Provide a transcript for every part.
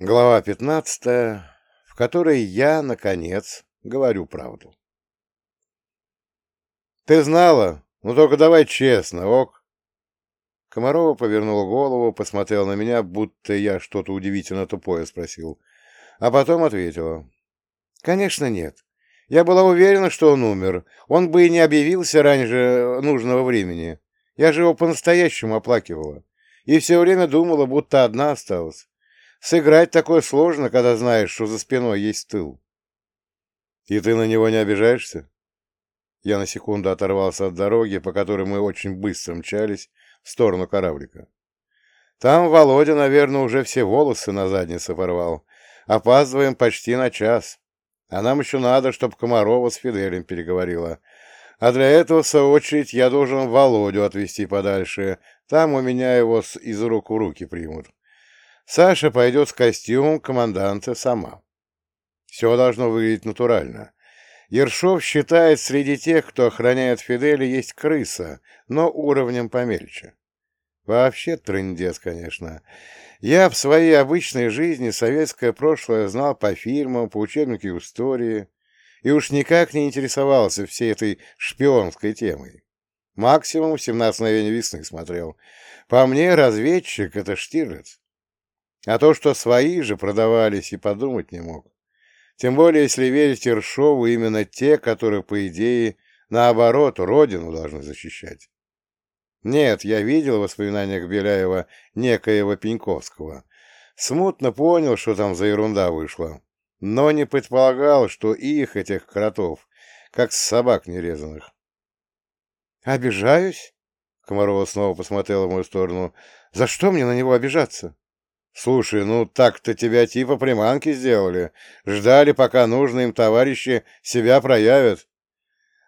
Глава пятнадцатая, в которой я, наконец, говорю правду. «Ты знала? Ну только давай честно, ок?» Комарова повернула голову, посмотрела на меня, будто я что-то удивительно тупое спросил, а потом ответила. «Конечно нет. Я была уверена, что он умер. Он бы и не объявился раньше нужного времени. Я же его по-настоящему оплакивала. И все время думала, будто одна осталась. Сыграть такое сложно, когда знаешь, что за спиной есть тыл. И ты на него не обижаешься? Я на секунду оторвался от дороги, по которой мы очень быстро мчались, в сторону кораблика. Там Володя, наверное, уже все волосы на заднице порвал. Опаздываем почти на час. А нам еще надо, чтобы Комарова с Фиделем переговорила. А для этого, в свою очередь, я должен Володю отвезти подальше. Там у меня его из рук в руки примут. Саша пойдет с костюмом команданта сама. Все должно выглядеть натурально. Ершов считает, среди тех, кто охраняет Фиделя, есть крыса, но уровнем помельче. Вообще трындец, конечно. Я в своей обычной жизни советское прошлое знал по фильмам, по учебнику истории, и уж никак не интересовался всей этой шпионской темой. Максимум «17 мгновений весны» смотрел. По мне, разведчик — это Штирлиц. А то, что свои же продавались, и подумать не мог. Тем более, если верить Ершову, именно те, которые, по идее, наоборот, родину должны защищать. Нет, я видел в воспоминаниях Беляева некоего Пеньковского. Смутно понял, что там за ерунда вышла, но не предполагал, что их, этих кротов, как собак нерезанных. «Обижаюсь?» — Комарова снова посмотрела в мою сторону. «За что мне на него обижаться?» Слушай, ну так-то тебя типа приманки сделали. Ждали, пока нужные им товарищи себя проявят.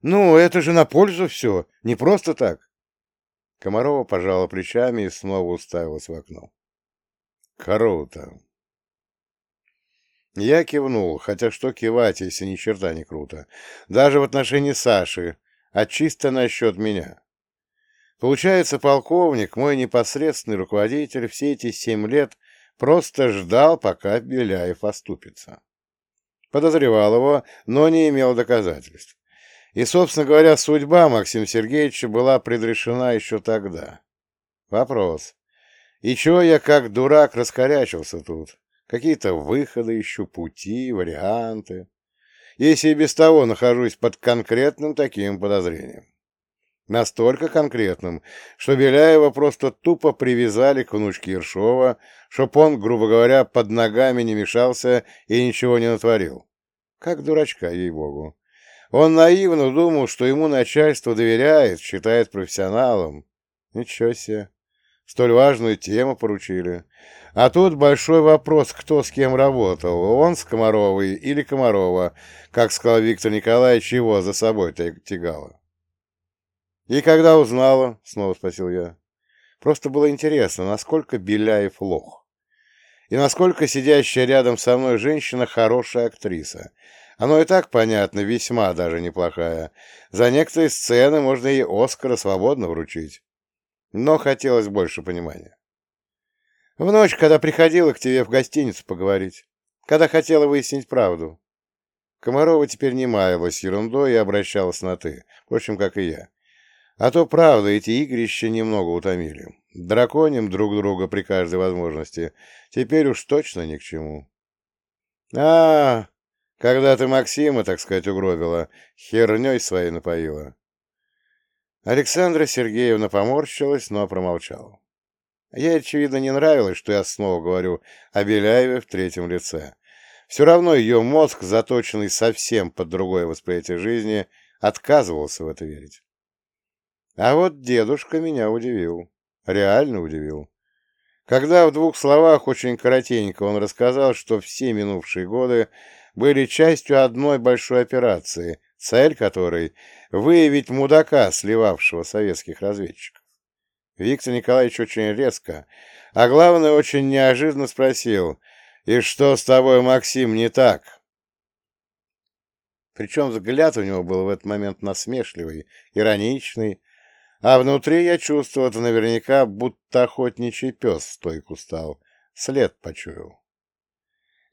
Ну, это же на пользу все, не просто так. Комарова пожала плечами и снова уставилась в окно. Круто. Я кивнул, хотя что кивать, если ни черта не круто. Даже в отношении Саши, а чисто насчет меня. Получается, полковник, мой непосредственный руководитель, все эти семь лет Просто ждал, пока Беляев оступится. Подозревал его, но не имел доказательств. И, собственно говоря, судьба Максима Сергеевича была предрешена еще тогда. Вопрос. И чего я как дурак раскорячился тут? Какие-то выходы ищу, пути, варианты. Если и без того нахожусь под конкретным таким подозрением. Настолько конкретным, что Беляева просто тупо привязали к внучке Ершова, чтоб он, грубо говоря, под ногами не мешался и ничего не натворил. Как дурачка, ей-богу. Он наивно думал, что ему начальство доверяет, считает профессионалом. Ничего себе. Столь важную тему поручили. А тут большой вопрос, кто с кем работал, он с Комаровой или Комарова, как сказал Виктор Николаевич, его за собой тягало. «И когда узнала?» — снова спросил я. Просто было интересно, насколько Беляев лох. И насколько сидящая рядом со мной женщина хорошая актриса. Оно и так понятно, весьма даже неплохая. За некоторые сцены можно ей Оскара свободно вручить. Но хотелось больше понимания. В ночь, когда приходила к тебе в гостиницу поговорить, когда хотела выяснить правду. Комарова теперь не маялась ерундой и обращалась на «ты», впрочем, как и я. А то, правда, эти игрища немного утомили. Драконим друг друга при каждой возможности. Теперь уж точно ни к чему. а, когда ты Максима, так сказать, угробила, херней своей напоила. Александра Сергеевна поморщилась, но промолчала. Ей, очевидно, не нравилось, что я снова говорю о Беляеве в третьем лице. Все равно ее мозг, заточенный совсем под другое восприятие жизни, отказывался в это верить. А вот дедушка меня удивил. Реально удивил. Когда в двух словах очень коротенько он рассказал, что все минувшие годы были частью одной большой операции, цель которой — выявить мудака, сливавшего советских разведчиков. Виктор Николаевич очень резко, а главное, очень неожиданно спросил, «И что с тобой, Максим, не так?» Причем взгляд у него был в этот момент насмешливый, ироничный, а внутри я чувствовал это наверняка, будто охотничий пес стойку стал. След почуял.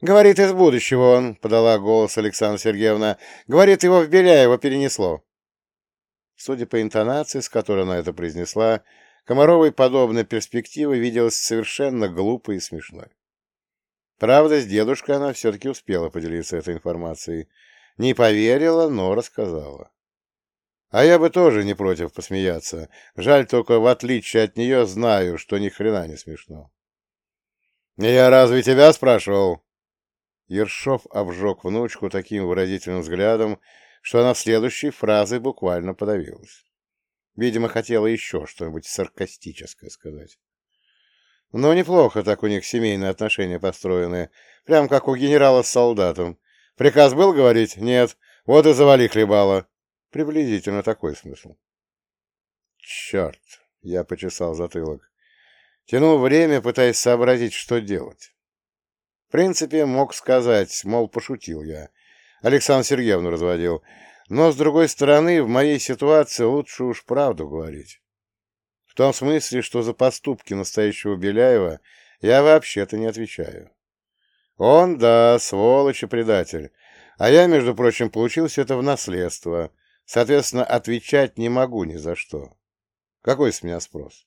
«Говорит, из будущего он», — подала голос Александра Сергеевна. «Говорит, его в Беляево перенесло». Судя по интонации, с которой она это произнесла, Комаровой подобная перспектива виделась совершенно глупой и смешной. Правда, с дедушкой она все-таки успела поделиться этой информацией. Не поверила, но рассказала. А я бы тоже не против посмеяться. Жаль только, в отличие от нее, знаю, что ни хрена не смешно. «Я разве тебя спрашивал?» Ершов обжег внучку таким выразительным взглядом, что она следующей фразой буквально подавилась. Видимо, хотела еще что-нибудь саркастическое сказать. Но неплохо так у них семейные отношения построены, прям как у генерала с солдатом. Приказ был говорить? Нет. Вот и завали хлебало. Приблизительно такой смысл. Черт, я почесал затылок. Тянул время, пытаясь сообразить, что делать. В принципе, мог сказать, мол, пошутил я. Александр Сергеевну разводил. Но, с другой стороны, в моей ситуации лучше уж правду говорить. В том смысле, что за поступки настоящего Беляева я вообще-то не отвечаю. Он, да, сволочь и предатель. А я, между прочим, получил все это в наследство. Соответственно, отвечать не могу ни за что. Какой с меня спрос?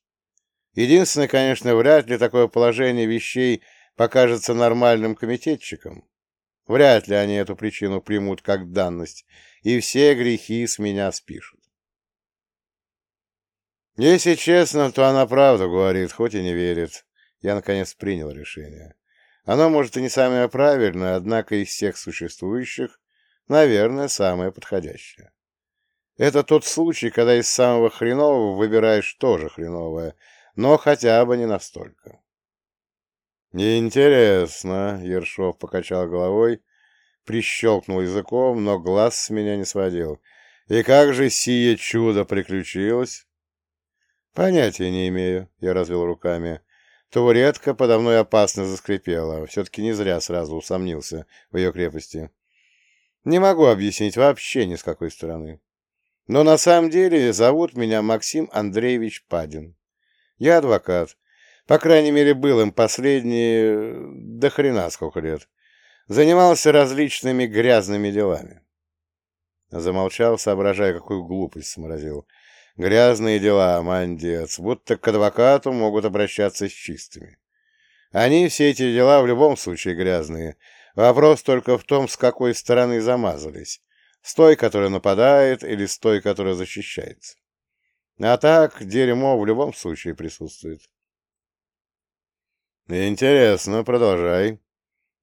Единственное, конечно, вряд ли такое положение вещей покажется нормальным комитетчикам. Вряд ли они эту причину примут как данность, и все грехи с меня спишут. Если честно, то она правду говорит, хоть и не верит. Я, наконец, принял решение. Оно, может, и не самое правильное, однако из всех существующих, наверное, самое подходящее. Это тот случай, когда из самого хренового выбираешь тоже хреновое, но хотя бы не настолько. «Интересно», — Ершов покачал головой, прищелкнул языком, но глаз с меня не сводил. «И как же сие чудо приключилось?» «Понятия не имею», — я развел руками. Табуретка подо мной опасно заскрипела. Все-таки не зря сразу усомнился в ее крепости. Не могу объяснить вообще ни с какой стороны. Но на самом деле зовут меня Максим Андреевич Падин. Я адвокат. По крайней мере, был им последние... до хрена сколько лет. Занимался различными грязными делами. Замолчал, соображая, какую глупость сморозил. Грязные дела, мандец, будто к адвокату могут обращаться с чистыми. Они, все эти дела, в любом случае грязные. Вопрос только в том, с какой стороны замазались. С той, которая нападает, или с той, которая защищается. А так, дерьмо в любом случае присутствует. Интересно, продолжай.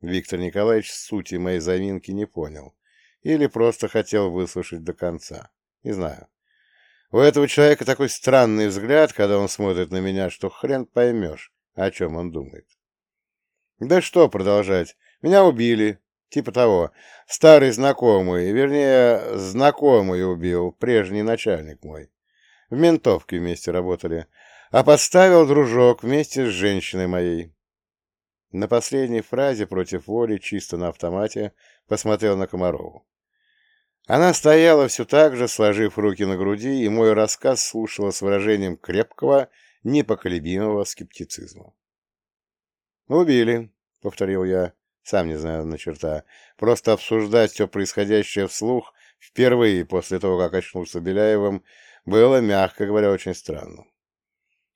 Виктор Николаевич сути моей заминки не понял. Или просто хотел выслушать до конца. Не знаю. У этого человека такой странный взгляд, когда он смотрит на меня, что хрен поймешь, о чем он думает. Да что продолжать. Меня убили. Типа того. Старый знакомый, вернее, знакомый убил, прежний начальник мой. В ментовке вместе работали. А подставил дружок вместе с женщиной моей. На последней фразе против воли, чисто на автомате, посмотрел на Комарову. Она стояла все так же, сложив руки на груди, и мой рассказ слушала с выражением крепкого, непоколебимого скептицизма. «Убили», — повторил я. Сам не знаю на черта. Просто обсуждать все происходящее вслух впервые после того, как очнулся Беляевым, было, мягко говоря, очень странно.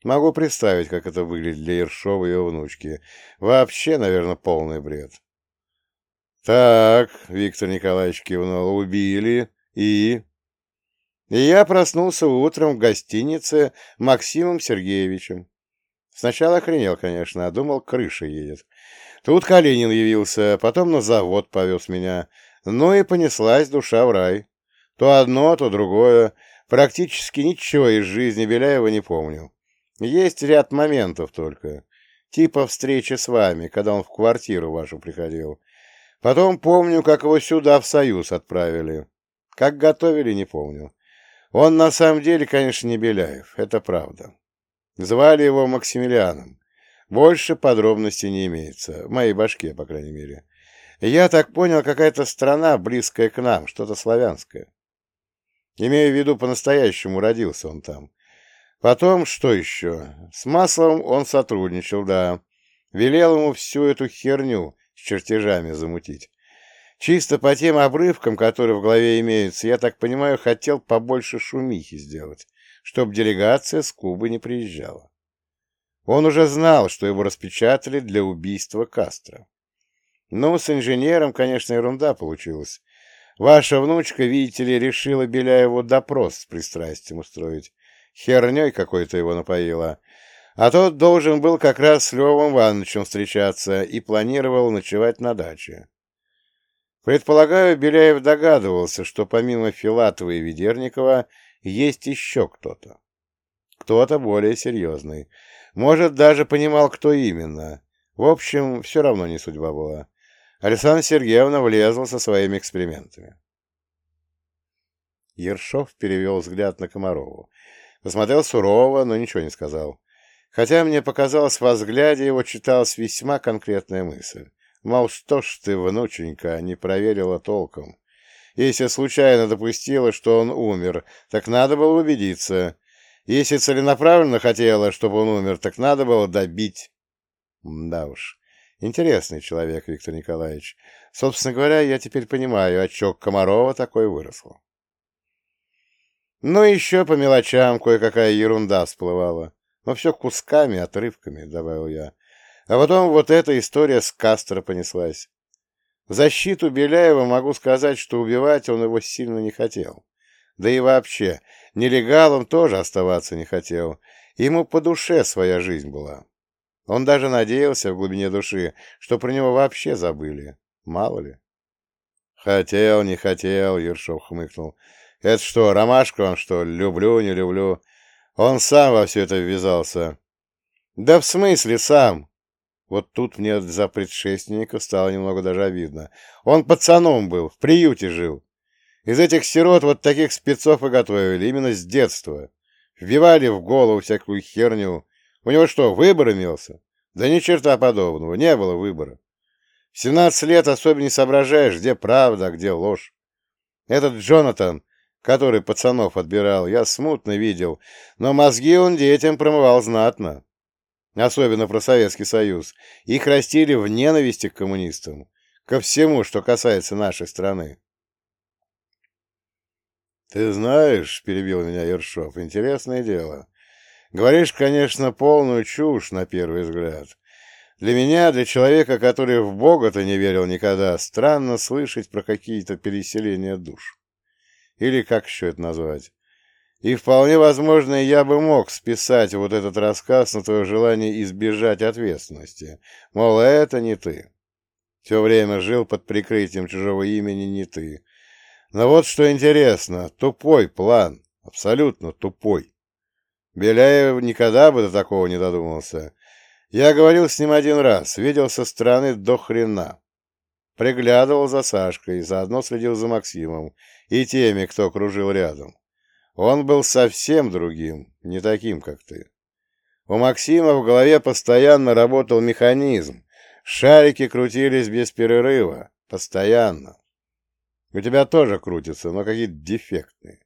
Могу представить, как это выглядит для Ершова и его внучки. Вообще, наверное, полный бред. «Так», — Виктор Николаевич кивнул, — «убили. И...» И я проснулся утром в гостинице Максимом Сергеевичем. Сначала охренел, конечно, а думал, крыша едет. Тут Калинин явился, потом на завод повез меня. Ну и понеслась душа в рай. То одно, то другое. Практически ничего из жизни Беляева не помню. Есть ряд моментов только. Типа встречи с вами, когда он в квартиру вашу приходил. Потом помню, как его сюда, в Союз, отправили. Как готовили, не помню. Он на самом деле, конечно, не Беляев, это правда. Звали его Максимилианом. Больше подробностей не имеется, в моей башке, по крайней мере. Я так понял, какая-то страна, близкая к нам, что-то славянское. Имею в виду, по-настоящему родился он там. Потом, что еще? С маслом он сотрудничал, да. Велел ему всю эту херню с чертежами замутить. Чисто по тем обрывкам, которые в голове имеются, я так понимаю, хотел побольше шумихи сделать, чтобы делегация с Кубы не приезжала. Он уже знал, что его распечатали для убийства Кастро. Ну, с инженером, конечно, ерунда получилась. Ваша внучка, видите ли, решила Беляеву допрос с пристрастием устроить. Херней какой-то его напоила. А тот должен был как раз с Левом Ивановичем встречаться и планировал ночевать на даче. Предполагаю, Беляев догадывался, что помимо Филатова и Ведерникова есть еще кто-то. Кто-то более серьезный. Может, даже понимал, кто именно. В общем, все равно не судьба была. Александра Сергеевна влезла со своими экспериментами. Ершов перевел взгляд на Комарову. Посмотрел сурово, но ничего не сказал. Хотя мне показалось, во взгляде его читалась весьма конкретная мысль. Мол, что ж ты, внученька, не проверила толком. Если случайно допустила, что он умер, так надо было убедиться. Если целенаправленно хотела, чтобы он умер, так надо было добить. Да уж, интересный человек, Виктор Николаевич. Собственно говоря, я теперь понимаю, отчет Комарова такой выросла. Ну, еще по мелочам кое-какая ерунда всплывала. Но все кусками, отрывками, — добавил я. А потом вот эта история с Кастро понеслась. В защиту Беляева могу сказать, что убивать он его сильно не хотел. Да и вообще, нелегалом тоже оставаться не хотел. Ему по душе своя жизнь была. Он даже надеялся в глубине души, что про него вообще забыли. Мало ли. «Хотел, не хотел», — Ершов хмыкнул. «Это что, ромашка он, что Люблю, не люблю. Он сам во все это ввязался». «Да в смысле сам?» Вот тут мне за предшественника стало немного даже обидно. Он пацаном был, в приюте жил. Из этих сирот вот таких спецов и готовили, именно с детства. Вбивали в голову всякую херню. У него что, выбор имелся? Да ни черта подобного, не было выбора. В 17 лет особо не соображаешь, где правда, а где ложь. Этот Джонатан, который пацанов отбирал, я смутно видел, но мозги он детям промывал знатно особенно про Советский Союз, их растили в ненависти к коммунистам, ко всему, что касается нашей страны. «Ты знаешь, — перебил меня Ершов, — интересное дело. Говоришь, конечно, полную чушь на первый взгляд. Для меня, для человека, который в Бога-то не верил никогда, странно слышать про какие-то переселения душ. Или как еще это назвать? И вполне возможно, я бы мог списать вот этот рассказ на твое желание избежать ответственности. Мол, это не ты. Все время жил под прикрытием чужого имени не ты. Но вот что интересно, тупой план, абсолютно тупой. Беляев никогда бы до такого не додумался. Я говорил с ним один раз, видел со стороны до хрена. Приглядывал за Сашкой, заодно следил за Максимом и теми, кто кружил рядом. Он был совсем другим, не таким, как ты. У Максима в голове постоянно работал механизм. Шарики крутились без перерыва. Постоянно. У тебя тоже крутятся, но какие-то дефектные.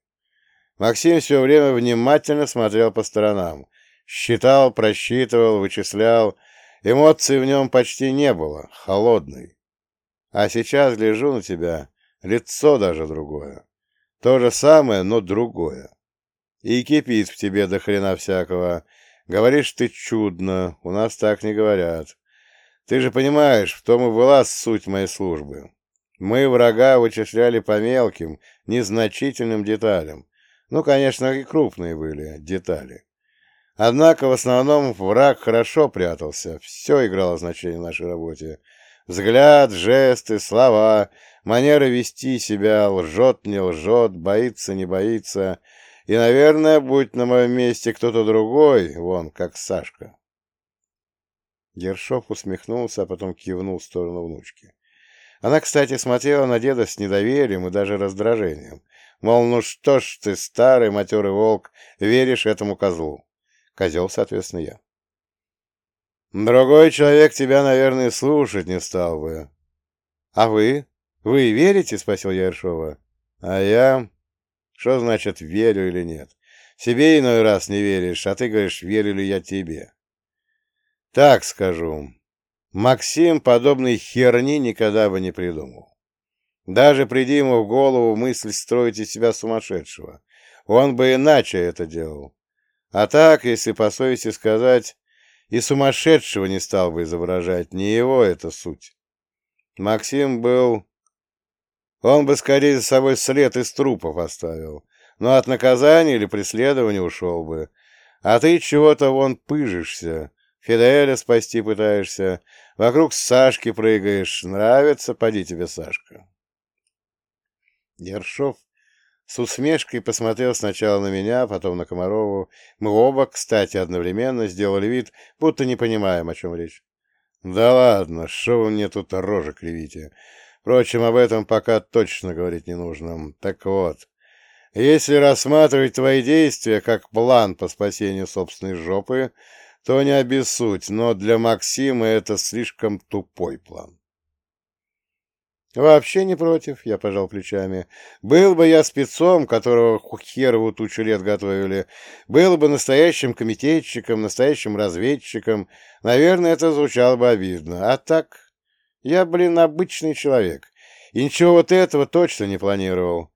Максим все время внимательно смотрел по сторонам. Считал, просчитывал, вычислял. Эмоций в нем почти не было. Холодный. А сейчас гляжу на тебя, лицо даже другое. То же самое, но другое. И кипит в тебе до хрена всякого. Говоришь ты чудно, у нас так не говорят. Ты же понимаешь, в том и была суть моей службы. Мы врага вычисляли по мелким, незначительным деталям. Ну, конечно, и крупные были детали. Однако в основном враг хорошо прятался, все играло значение в нашей работе. Взгляд, жесты, слова, манера вести себя, лжет, не лжет, боится, не боится. И, наверное, будь на моем месте кто-то другой, вон, как Сашка. Ершов усмехнулся, а потом кивнул в сторону внучки. Она, кстати, смотрела на деда с недоверием и даже раздражением. Мол, ну что ж ты, старый матерый волк, веришь этому козлу? Козел, соответственно, я. Другой человек тебя, наверное, слушать не стал бы. А вы? Вы верите? — спросил я Ершова. А я... Что значит верю или нет? Себе иной раз не веришь, а ты говоришь, верю ли я тебе. Так скажу. Максим подобной херни никогда бы не придумал. Даже приди ему в голову мысль строить из себя сумасшедшего, он бы иначе это делал. А так, если по совести сказать, и сумасшедшего не стал бы изображать, не его это суть. Максим был... Он бы скорее за собой след из трупов оставил, но от наказания или преследования ушел бы. А ты чего-то вон пыжишься, Фиделя спасти пытаешься, вокруг Сашки прыгаешь. Нравится, поди тебе, Сашка. Ершов с усмешкой посмотрел сначала на меня, потом на Комарову. Мы оба, кстати, одновременно сделали вид, будто не понимаем, о чем речь. «Да ладно, что вы мне тут рожи кривите? Впрочем, об этом пока точно говорить не нужно. Так вот, если рассматривать твои действия как план по спасению собственной жопы, то не обессудь, но для Максима это слишком тупой план. «Вообще не против», — я пожал плечами. «Был бы я спецом, которого херову тучу лет готовили, был бы настоящим комитетчиком, настоящим разведчиком, наверное, это звучало бы обидно. А так, я, блин, обычный человек, и ничего вот этого точно не планировал.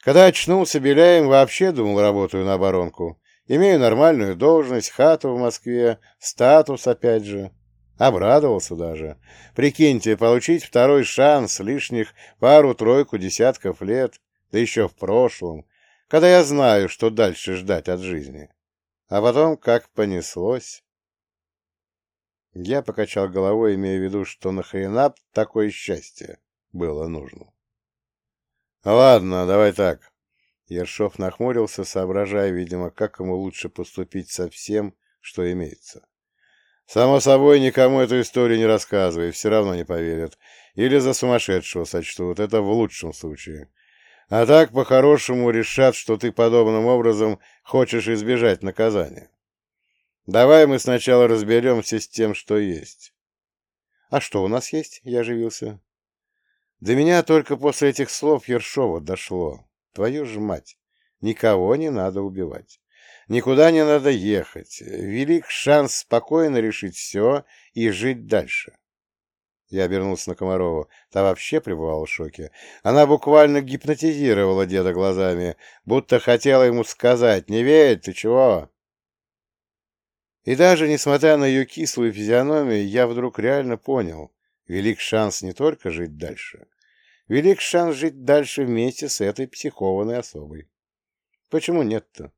Когда очнулся Беляем, вообще думал, работаю на оборонку. Имею нормальную должность, хату в Москве, статус опять же. Обрадовался даже. Прикиньте, получить второй шанс лишних пару-тройку десятков лет, да еще в прошлом, когда я знаю, что дальше ждать от жизни. А потом как понеслось. Я покачал головой, имея в виду, что нахрена такое счастье было нужно. Ладно, давай так. Ершов нахмурился, соображая, видимо, как ему лучше поступить со всем, что имеется. Само собой, никому эту историю не рассказывай, все равно не поверят. Или за сумасшедшего сочтут, это в лучшем случае. А так, по-хорошему, решат, что ты подобным образом хочешь избежать наказания. Давай мы сначала разберемся с тем, что есть. — А что у нас есть? — я оживился. До меня только после этих слов Ершова дошло. Твою ж мать! Никого не надо убивать. Никуда не надо ехать. Велик шанс спокойно решить все и жить дальше. Я обернулся на Комарову. Та вообще пребывала в шоке. Она буквально гипнотизировала деда глазами, будто хотела ему сказать «Не верь, ты чего?» И даже несмотря на ее кислую физиономию, я вдруг реально понял, велик шанс не только жить дальше, велик шанс жить дальше вместе с этой психованной особой. Почему нет-то?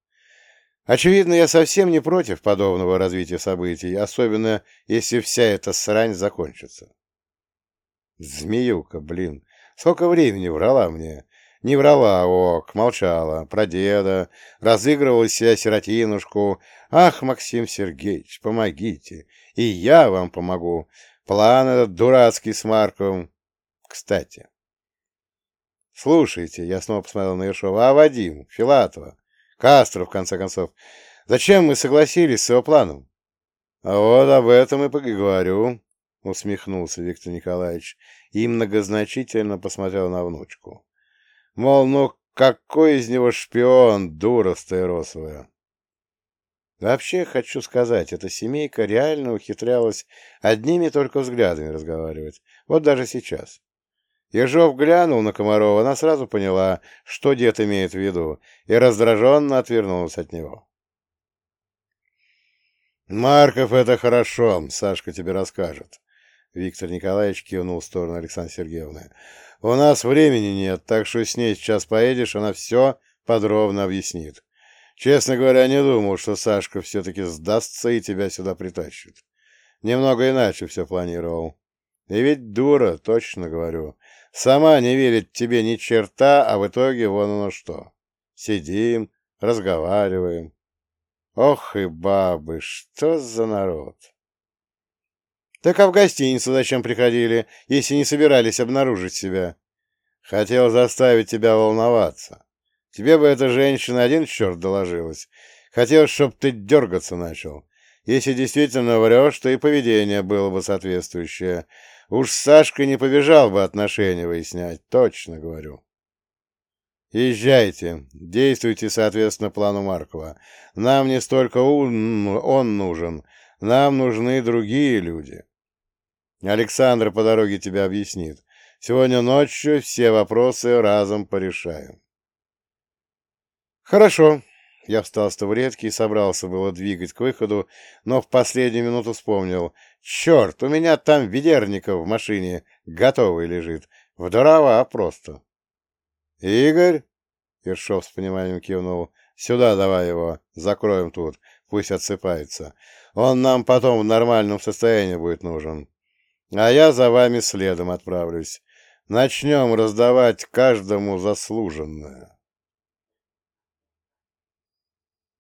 Очевидно, я совсем не против подобного развития событий, особенно если вся эта срань закончится. Змеюка, блин, сколько времени врала мне. Не врала, ок, молчала, про деда, разыгрывала себя сиротинушку. Ах, Максим Сергеевич, помогите, и я вам помогу. План этот дурацкий с Марковым. Кстати, Слушайте, я снова посмотрел на Ершова, а Вадим, Филатова, Кастро, в конце концов, зачем мы согласились с его планом? А вот об этом и поговорю, усмехнулся Виктор Николаевич и многозначительно посмотрел на внучку. Мол, ну какой из него шпион, дура стаиросовая. Вообще, хочу сказать, эта семейка реально ухитрялась одними только взглядами разговаривать. Вот даже сейчас. Ежов глянул на Комарова, она сразу поняла, что дед имеет в виду, и раздраженно отвернулась от него. «Марков — это хорошо, Сашка тебе расскажет». Виктор Николаевич кивнул в сторону Александры Сергеевны. «У нас времени нет, так что с ней сейчас поедешь, она все подробно объяснит. Честно говоря, не думал, что Сашка все-таки сдастся и тебя сюда притащит. Немного иначе все планировал. И ведь дура, точно говорю. Сама не верит тебе ни черта, а в итоге вон оно что. Сидим, разговариваем. Ох и бабы, что за народ! Так а в гостиницу зачем приходили, если не собирались обнаружить себя? Хотел заставить тебя волноваться. Тебе бы эта женщина один черт доложилась. Хотел, чтоб ты дергаться начал. Если действительно врешь, то и поведение было бы соответствующее. Уж Сашка не побежал бы отношения выяснять, точно говорю. Езжайте, действуйте соответственно плану Маркова. Нам не столько он нужен, нам нужны другие люди. Александр по дороге тебе объяснит. Сегодня ночью все вопросы разом порешаем. Хорошо. Я встал с табуретки и собрался было двигать к выходу, но в последнюю минуту вспомнил. Черт, у меня там ведерников в машине готовый лежит. В дрова просто. Игорь? Ершов с пониманием кивнул. Сюда давай его, закроем тут, пусть отсыпается. Он нам потом в нормальном состоянии будет нужен. А я за вами следом отправлюсь. Начнем раздавать каждому заслуженное.